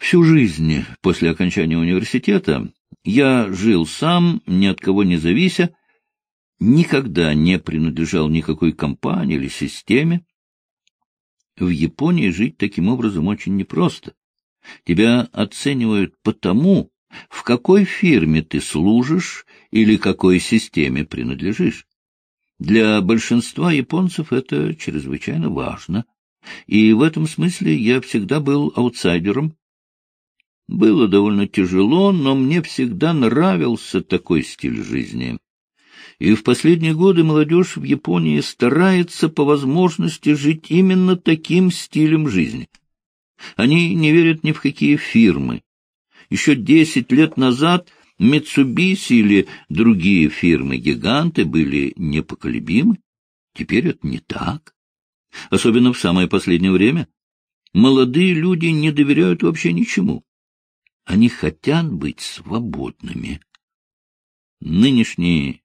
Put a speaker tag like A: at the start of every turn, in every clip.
A: Всю жизнь после окончания университета я жил сам, ни от кого не завися, никогда не принадлежал никакой компании или системе. В Японии жить таким образом очень непросто. Тебя оценивают по тому, в какой фирме ты служишь или какой системе принадлежишь. Для большинства японцев это чрезвычайно важно, и в этом смысле я всегда был аутсайдером. Было довольно тяжело, но мне всегда нравился такой стиль жизни. И в последние годы молодежь в Японии старается по возможности жить именно таким стилем жизни. Они не верят ни в какие фирмы. Еще десять лет назад Митсубиси или другие фирмы-гиганты были непоколебимы. Теперь это не так. Особенно в самое последнее время. Молодые люди не доверяют вообще ничему. Они хотят быть свободными. Нынешние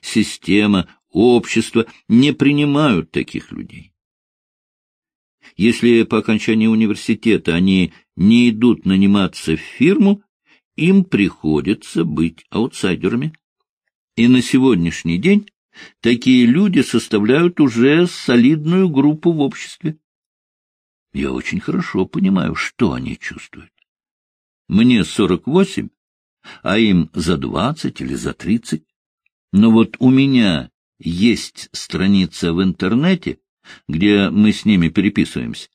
A: система, общество не принимают таких людей. Если по окончании университета они не идут наниматься в фирму, им приходится быть аутсайдерами. И на сегодняшний день такие люди составляют уже солидную группу в обществе. Я очень хорошо понимаю, что они чувствуют. Мне сорок восемь, а им за двадцать или за тридцать. Но вот у меня есть страница в интернете, где мы с ними переписываемся,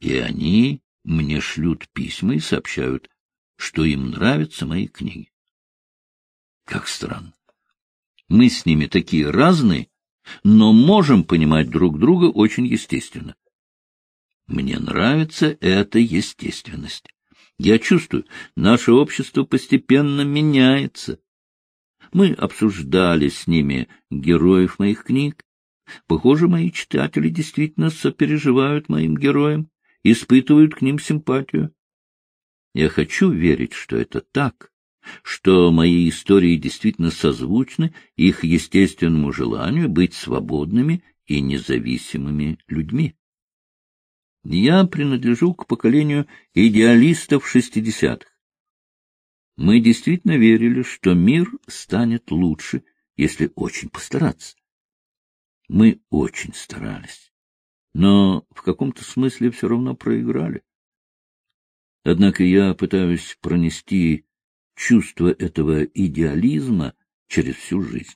A: и они мне шлют письма и сообщают, что им нравятся мои книги. Как странно. Мы с ними такие разные, но можем понимать друг друга очень естественно. Мне нравится эта естественность. Я чувствую, наше общество постепенно меняется. Мы обсуждали с ними героев моих книг. Похоже, мои читатели действительно сопереживают моим героям, испытывают к ним симпатию. Я хочу верить, что это так, что мои истории действительно созвучны их естественному желанию быть свободными и независимыми людьми. Я принадлежу к поколению идеалистов шестидесятых. Мы действительно верили, что мир станет лучше, если очень постараться. Мы очень старались, но в каком-то смысле все равно проиграли. Однако я пытаюсь пронести чувство этого идеализма через всю жизнь.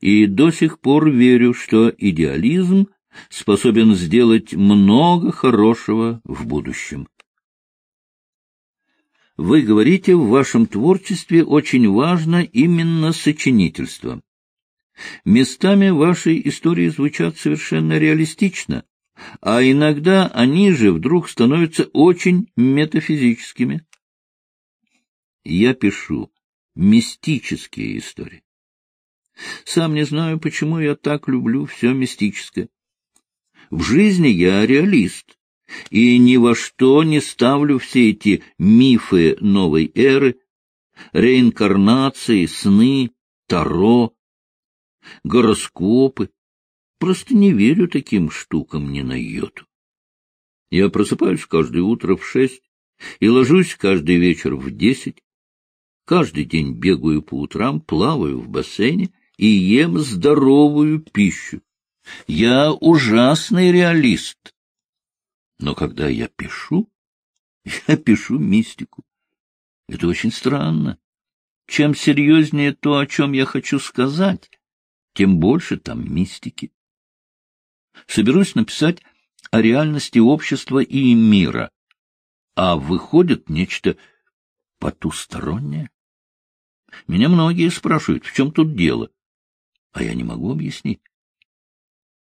A: И до сих пор верю, что идеализм способен сделать много хорошего в будущем. Вы говорите, в вашем творчестве очень важно именно сочинительство. Местами вашей истории звучат совершенно реалистично, а иногда они же вдруг становятся очень метафизическими. Я пишу мистические истории. Сам не знаю, почему я так люблю все мистическое. В жизни я реалист, и ни во что не ставлю все эти мифы новой эры, реинкарнации, сны, таро, гороскопы. Просто не верю таким штукам ни на йоту. Я просыпаюсь каждое утро в шесть и ложусь каждый вечер в десять. Каждый день бегаю по утрам, плаваю в бассейне и ем здоровую пищу. Я ужасный реалист. Но когда я пишу, я пишу мистику. Это очень странно. Чем серьезнее то, о чем я хочу сказать, тем больше там мистики. Соберусь написать о реальности общества и мира, а выходит нечто потустороннее. Меня многие спрашивают, в чем тут дело, а я не могу объяснить.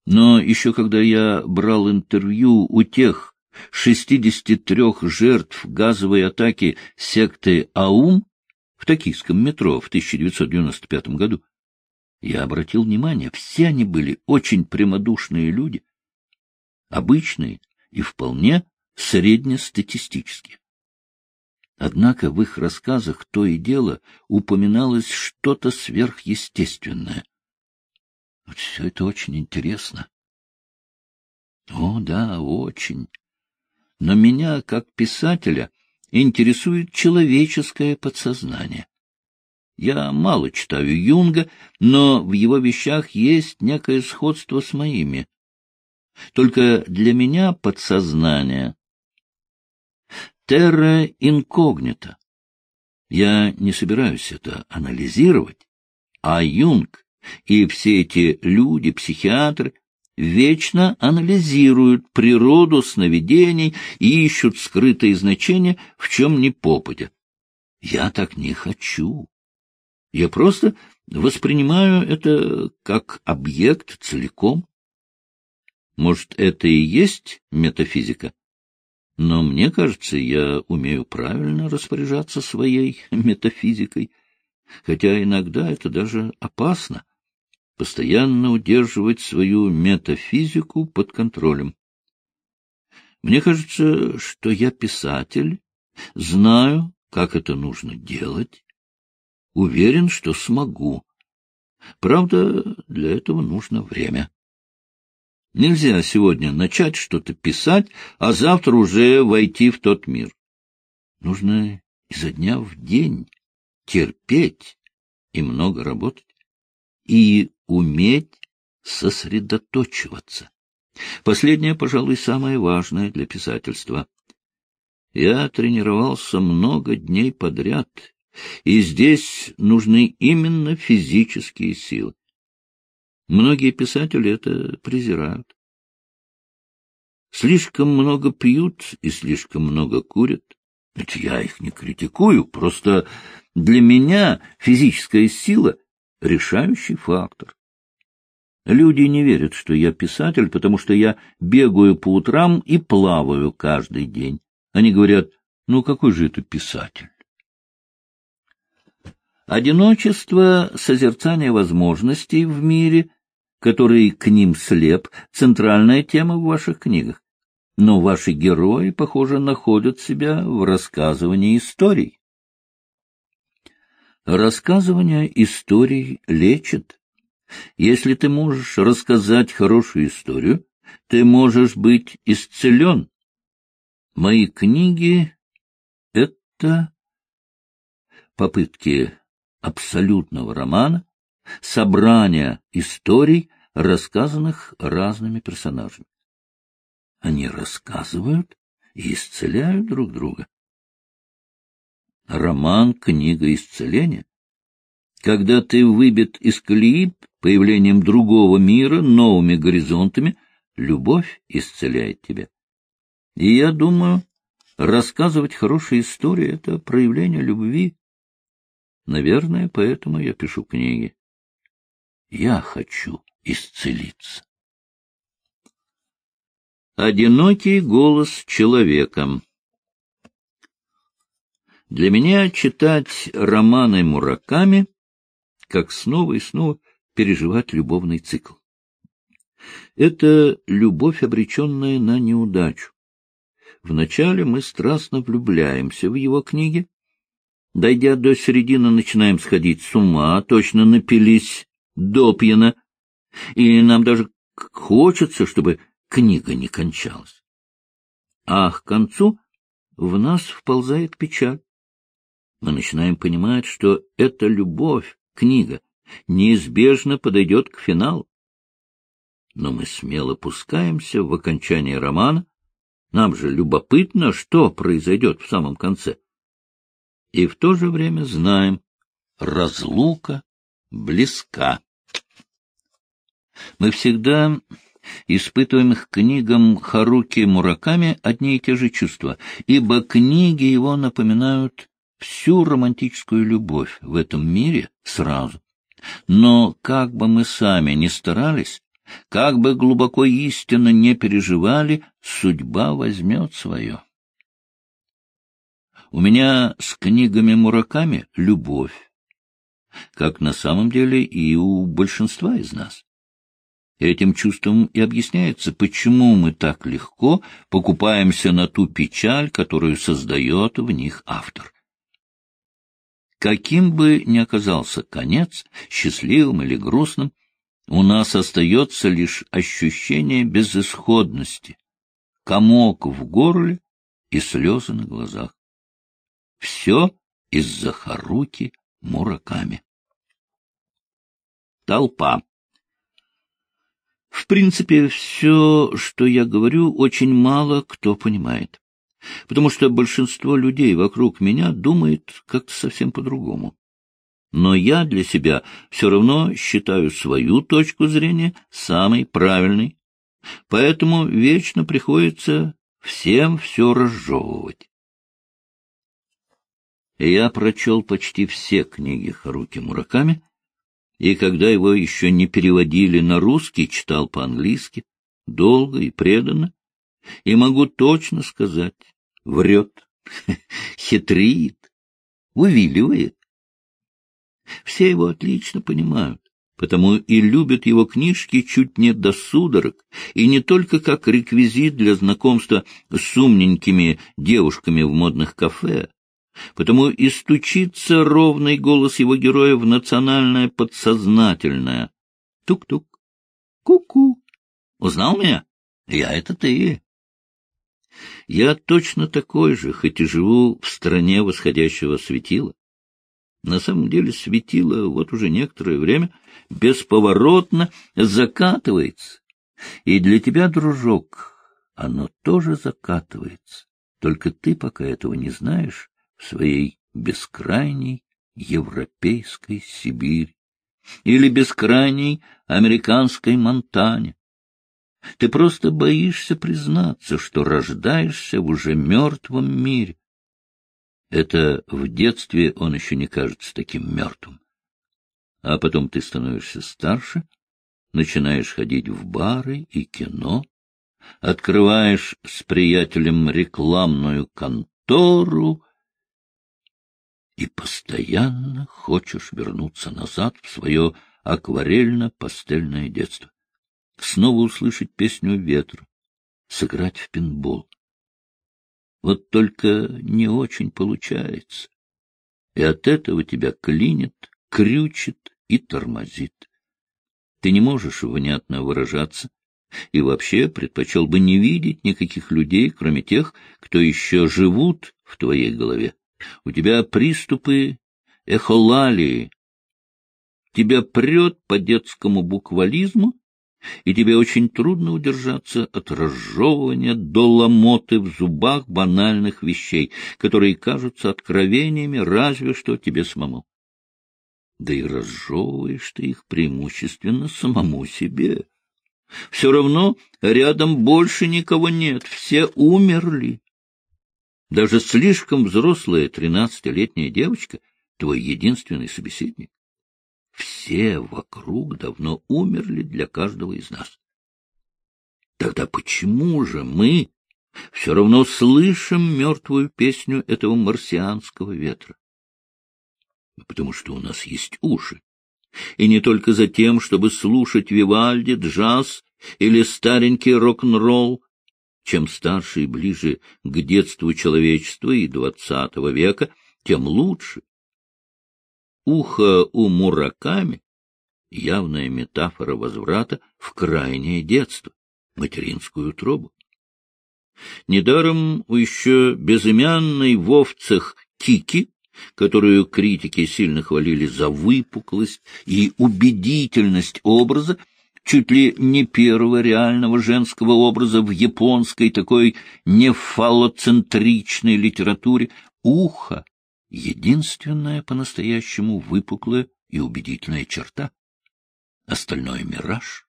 A: Но еще когда я брал интервью у тех 63 жертв газовой атаки секты АУМ в токийском метро в 1995 году, я обратил внимание, все они были очень прямодушные люди, обычные и вполне среднестатистические. Однако в их рассказах то и дело упоминалось что-то сверхъестественное. Вот все это очень интересно. О, да, очень. Но меня, как писателя, интересует человеческое подсознание. Я мало читаю Юнга, но в его вещах есть некое сходство с моими. Только для меня подсознание — терра инкогнита. Я не собираюсь это анализировать, а Юнг и все эти люди, психиатры, вечно анализируют природу сновидений и ищут скрытые значения в чем ни попадя. Я так не хочу. Я просто воспринимаю это как объект целиком. Может, это и есть метафизика? Но мне кажется, я умею правильно распоряжаться своей метафизикой, хотя иногда это даже опасно — постоянно удерживать свою метафизику под контролем. Мне кажется, что я писатель, знаю, как это нужно делать, уверен, что смогу. Правда, для этого нужно время. Нельзя сегодня начать что-то писать, а завтра уже войти в тот мир. Нужно изо дня в день терпеть и много работать, и уметь сосредоточиваться. Последнее, пожалуй, самое важное для писательства. Я тренировался много дней подряд, и здесь нужны именно физические силы. Многие писатели это презирают. Слишком много пьют и слишком много курят. Ведь я их не критикую, просто для меня физическая сила — решающий фактор. Люди не верят, что я писатель, потому что я бегаю по утрам и плаваю каждый день. Они говорят, ну какой же это писатель? Одиночество, созерцание возможностей в мире, который к ним слеп, центральная тема в ваших книгах. Но ваши герои, похоже, находят себя в рассказывании историй. Рассказывание историй лечит. Если ты можешь рассказать хорошую историю, ты можешь быть исцелен. Мои книги — это попытки абсолютного романа, собрания историй, рассказанных разными персонажами. Они рассказывают и исцеляют друг друга. Роман — книга исцеления. Когда ты выбит из колеи появлением другого мира, новыми горизонтами, любовь исцеляет тебя. И я думаю, рассказывать хорошие истории — это проявление любви. Наверное, поэтому я пишу книги. Я хочу исцелиться. Одинокий голос человека Для меня читать романы Мураками, как снова и снова переживать любовный цикл. Это любовь, обреченная на неудачу. Вначале мы страстно влюбляемся в его книги, Дойдя до середины, начинаем сходить с ума, точно напились допьяно, и нам даже хочется, чтобы книга не кончалась. А к концу в нас вползает печаль. Мы начинаем понимать, что эта любовь, книга, неизбежно подойдет к финалу. Но мы смело пускаемся в окончание романа. Нам же любопытно, что произойдет в самом конце и в то же время знаем, разлука близка. Мы всегда испытываем к книгам Харуки Мураками одни и те же чувства, ибо книги его напоминают всю романтическую любовь в этом мире сразу. Но как бы мы сами ни старались, как бы глубоко истинно не переживали, судьба возьмет свое. У меня с книгами Мураками любовь, как на самом деле и у большинства из нас. Этим чувством и объясняется, почему мы так легко покупаемся на ту печаль, которую создает в них автор. Каким бы ни оказался конец, счастливым или грустным, у нас остается лишь ощущение безысходности, комок в горле и слезы на глазах. Все из-за Харуки Мураками. Толпа. В принципе, все, что я говорю, очень мало кто понимает. Потому что большинство людей вокруг меня думает как-то совсем по-другому. Но я для себя все равно считаю свою точку зрения самой правильной. Поэтому вечно приходится всем все разжевывать. Я прочел почти все книги Харуки Мураками, и когда его еще не переводили на русский, читал по-английски, долго и преданно, и могу точно сказать, врет, хитрит, увиливает. Все его отлично понимают, потому и любят его книжки чуть не до судорог, и не только как реквизит для знакомства с умненькими девушками в модных кафе, Потому и стучится ровный голос его героя в национальное подсознательное. Тук-тук. Ку-ку. Узнал меня? Я — это ты. Я точно такой же, хоть и живу в стране восходящего светила. На самом деле светило вот уже некоторое время бесповоротно закатывается. И для тебя, дружок, оно тоже закатывается. Только ты пока этого не знаешь в своей бескрайней европейской Сибири или бескрайней американской Монтане. Ты просто боишься признаться, что рождаешься в уже мертвом мире. Это в детстве он еще не кажется таким мертвым. А потом ты становишься старше, начинаешь ходить в бары и кино, открываешь с приятелем рекламную контору и постоянно хочешь вернуться назад в свое акварельно-пастельное детство, снова услышать песню ветра, сыграть в пинбол. Вот только не очень получается, и от этого тебя клинит, крючит и тормозит. Ты не можешь внятно выражаться, и вообще предпочел бы не видеть никаких людей, кроме тех, кто еще живут в твоей голове. У тебя приступы эхолалии. Тебя прет по детскому буквализму, и тебе очень трудно удержаться от разжевывания до ломоты в зубах банальных вещей, которые кажутся откровениями разве что тебе самому. Да и разжевываешь ты их преимущественно самому себе. Все равно рядом больше никого нет, все умерли. Даже слишком взрослая тринадцатилетняя девочка — твой единственный собеседник. Все вокруг давно умерли для каждого из нас. Тогда почему же мы все равно слышим мертвую песню этого марсианского ветра? Потому что у нас есть уши. И не только за тем, чтобы слушать Вивальди, джаз или старенький рок-н-ролл, чем старше и ближе к детству человечества и двадцатого века, тем лучше. Ухо у Мураками — явная метафора возврата в крайнее детство, материнскую утробу. Недаром у еще безымянной в овцах Кики, которую критики сильно хвалили за выпуклость и убедительность образа, чуть ли не первого реального женского образа в японской такой нефалоцентричной литературе, ухо — единственная по-настоящему выпуклая и убедительная черта. Остальное — мираж.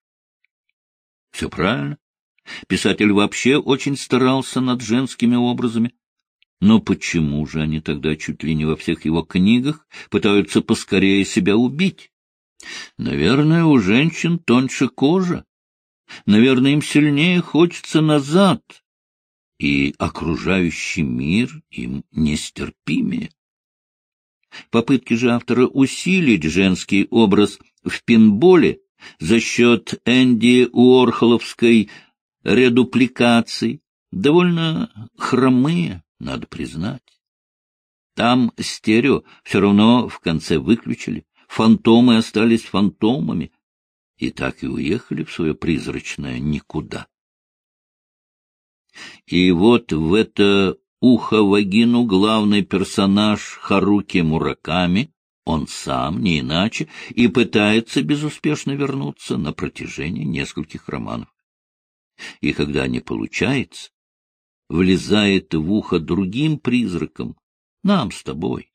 A: Все правильно. Писатель вообще очень старался над женскими образами. Но почему же они тогда чуть ли не во всех его книгах пытаются поскорее себя убить? Наверное, у женщин тоньше кожа. Наверное, им сильнее хочется назад, и окружающий мир им нестерпимее. Попытки же автора усилить женский образ в пинболе за счет Энди Уорхоловской редупликации довольно хромые, надо признать. Там стерео все равно в конце выключили, фантомы остались фантомами и так и уехали в свое призрачное никуда. И вот в это ухо-вагину главный персонаж Харуки Мураками, он сам, не иначе, и пытается безуспешно вернуться на протяжении нескольких романов. И когда не получается, влезает в ухо другим призракам, нам с тобой.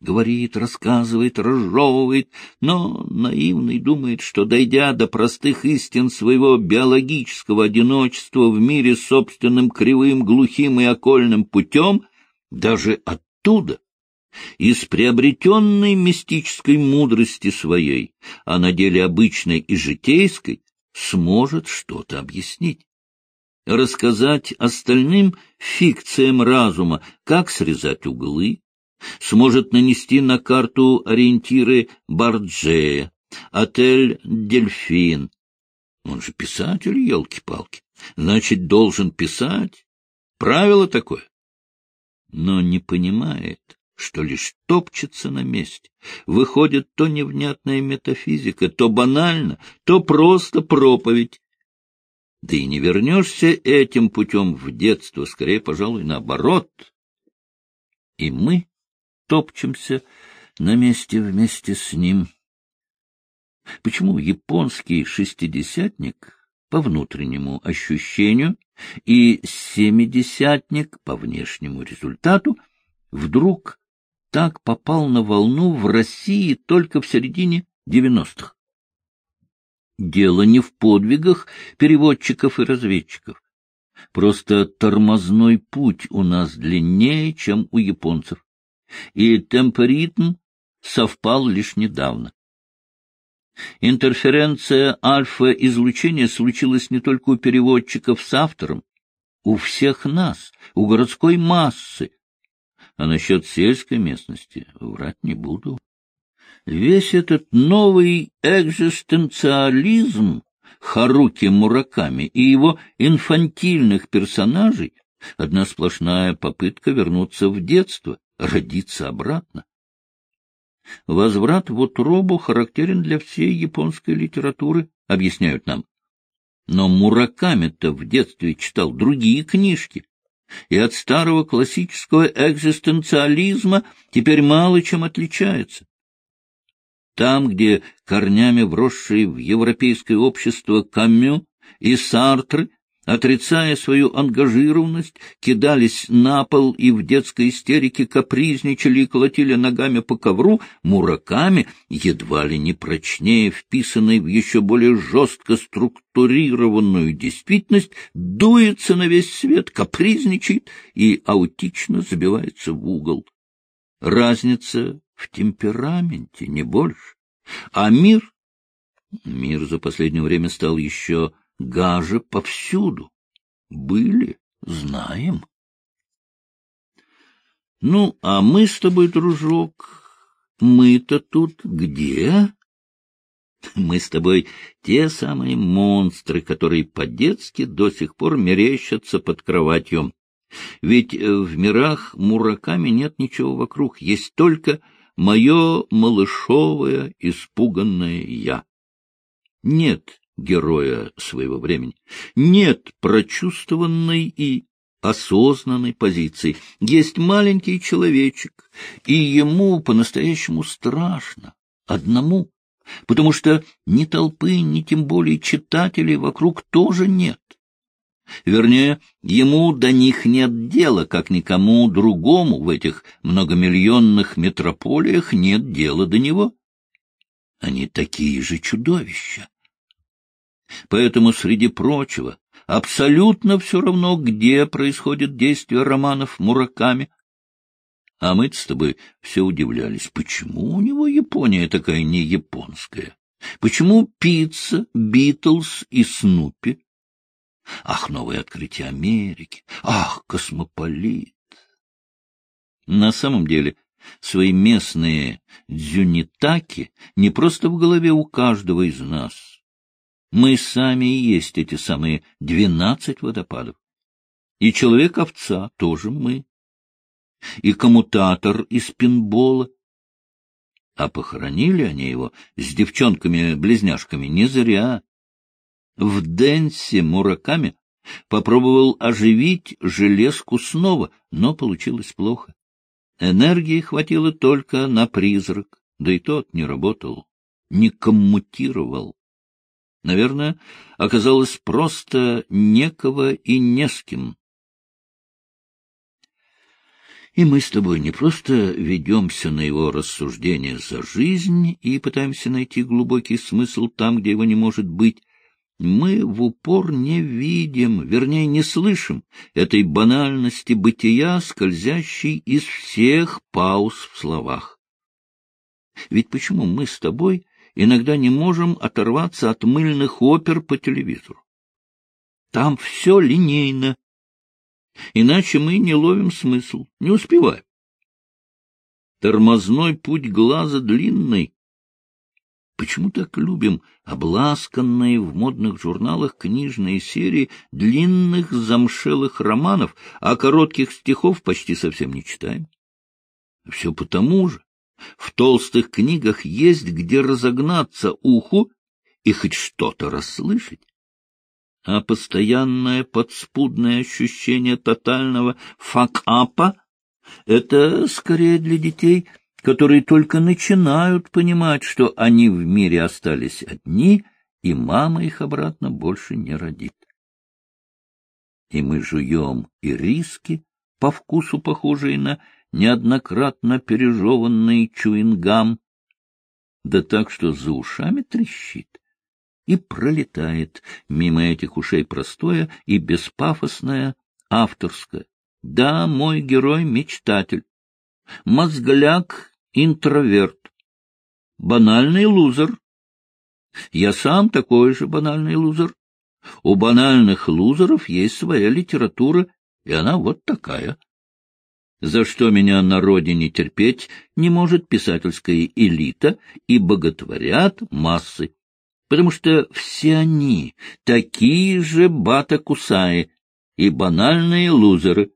A: Говорит, рассказывает, разжевывает, но наивный думает, что, дойдя до простых истин своего биологического одиночества в мире собственным кривым, глухим и окольным путем, даже оттуда, из приобретенной мистической мудрости своей, а на деле обычной и житейской, сможет что-то объяснить. Рассказать остальным фикциям разума, как срезать углы, сможет нанести на карту ориентиры Барджея, отель «Дельфин». Он же писатель, елки-палки. Значит, должен писать. Правило такое. Но не понимает, что лишь топчется на месте. Выходит то невнятная метафизика, то банально, то просто проповедь. Да и не вернешься этим путем в детство, скорее, пожалуй, наоборот. И мы топчемся на месте вместе с ним. Почему японский шестидесятник по внутреннему ощущению и семидесятник по внешнему результату вдруг так попал на волну в России только в середине девяностых? Дело не в подвигах переводчиков и разведчиков. Просто тормозной путь у нас длиннее, чем у японцев. И темпоритм совпал лишь недавно. Интерференция альфа-излучения случилась не только у переводчиков с автором, у всех нас, у городской массы. А насчет сельской местности врать не буду. Весь этот новый экзистенциализм Харуки Мураками и его инфантильных персонажей — одна сплошная попытка вернуться в детство, родиться обратно. Возврат в утробу характерен для всей японской литературы, объясняют нам. Но Мураками-то в детстве читал другие книжки, и от старого классического экзистенциализма теперь мало чем отличается. Там, где корнями вросшие в европейское общество Камю и Сартры, отрицая свою ангажированность, кидались на пол и в детской истерике капризничали и колотили ногами по ковру, мураками, едва ли не прочнее, вписанной в еще более жестко структурированную действительность, дуется на весь свет, капризничает и аутично забивается в угол. Разница в темпераменте, не больше. А мир... Мир за последнее время стал еще гаже повсюду. Были, знаем. Ну, а мы с тобой, дружок, мы-то тут где? Мы с тобой те самые монстры, которые по-детски до сих пор мерещатся под кроватью. Ведь э, в мирах Мураками нет ничего вокруг, есть только мое малышовое испуганное «я». Нет героя своего времени, нет прочувствованной и осознанной позиции. Есть маленький человечек, и ему по-настоящему страшно, одному, потому что ни толпы, ни тем более читателей вокруг тоже нет. Вернее, ему до них нет дела, как никому другому в этих многомиллионных метрополиях нет дела до него. Они такие же чудовища. Поэтому, среди прочего, абсолютно все равно, где происходит действие романов Мураками. А мы с тобой все удивлялись, почему у него Япония такая не японская? Почему пицца, Битлз и Снупи Ах, новое открытие Америки! Ах, космополит! На самом деле, свои местные дзюнитаки не просто в голове у каждого из нас. Мы сами и есть эти самые двенадцать водопадов. И человек-овца тоже мы. И коммутатор из пинбола. А похоронили они его с девчонками-близняшками не зря. В Денсе Мураками Попробовал оживить железку снова, но получилось плохо. Энергии хватило только на призрак, да и тот не работал, не коммутировал. Наверное, оказалось просто некого и не с кем. И мы с тобой не просто ведемся на его рассуждения за жизнь и пытаемся найти глубокий смысл там, где его не может быть, мы в упор не видим, вернее, не слышим этой банальности бытия, скользящей из всех пауз в словах. Ведь почему мы с тобой иногда не можем оторваться от мыльных опер по телевизору? Там все линейно, иначе мы не ловим смысл, не успеваем. Тормозной путь глаза длинный, Почему так любим обласканные в модных журналах книжные серии длинных замшелых романов, а коротких стихов почти совсем не читаем? Все потому же. В толстых книгах есть где разогнаться уху и хоть что-то расслышать. А постоянное подспудное ощущение тотального фак-апа — это скорее для детей — которые только начинают понимать, что они в мире остались одни, и мама их обратно больше не родит. И мы жуем и риски, по вкусу похожие на неоднократно пережеванный чуингам, да так, что за ушами трещит, и пролетает мимо этих ушей простое и беспафосное авторское. Да, мой герой — мечтатель, мозгляк — интроверт, банальный лузер. Я сам такой же банальный лузер. У банальных лузеров есть своя литература, и она вот такая. За что меня на родине терпеть не может писательская элита и боготворят массы, потому что все они такие же бата-кусаи и банальные лузеры.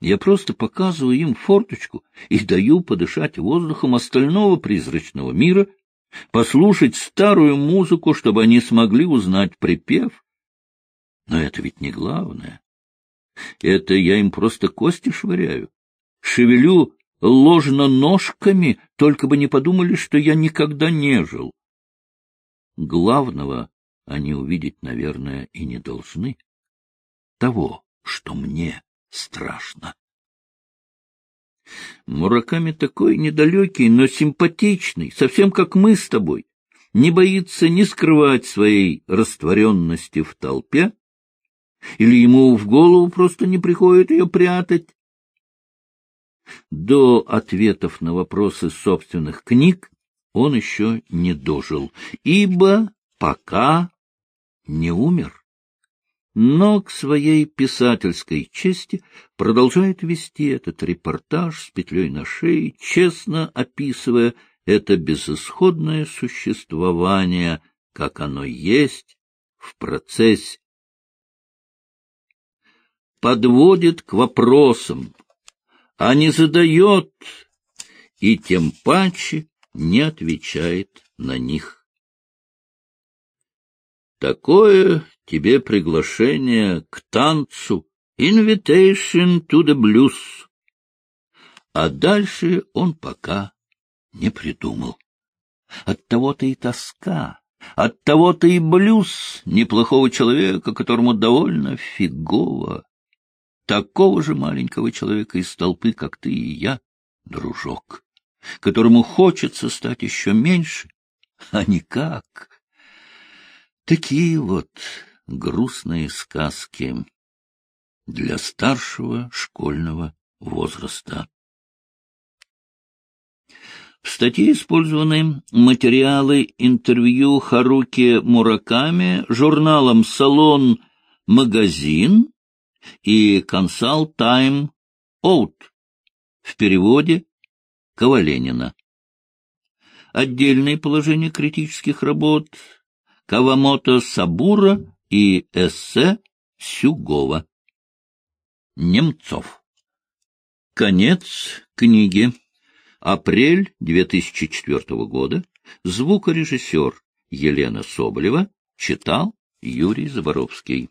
A: Я просто показываю им форточку и даю подышать воздухом остального призрачного мира, послушать старую музыку, чтобы они смогли узнать припев. Но это ведь не главное. Это я им просто кости швыряю. Шевелю ложно ножками, только бы не подумали, что я никогда не жил. Главного они увидеть, наверное, и не должны. Того, что мне страшно. Мураками такой недалекий, но симпатичный, совсем как мы с тобой, не боится ни скрывать своей растворенности в толпе, или ему в голову просто не приходит ее прятать. До ответов на вопросы собственных книг он еще не дожил, ибо пока не умер но к своей писательской чести продолжает вести этот репортаж с петлей на шее, честно описывая это безысходное существование, как оно есть в процессе. Подводит к вопросам, а не задает и тем паче не отвечает на них. Такое тебе приглашение к танцу, invitation to the blues. А дальше он пока не придумал. Оттого-то и тоска, оттого-то и блюз неплохого человека, которому довольно фигово. Такого же маленького человека из толпы, как ты и я, дружок, которому хочется стать еще меньше, а никак. Такие вот грустные сказки для старшего школьного возраста. В статье использованы материалы интервью Харуки Мураками журналом «Салон Магазин» и «Консалт Тайм Оут» в переводе Коваленина. Отдельные положения критических работ Кавамото Сабура и эссе Сюгова. Немцов. Конец книги. Апрель 2004 года. Звукорежиссер Елена Соболева читал Юрий Заборовский.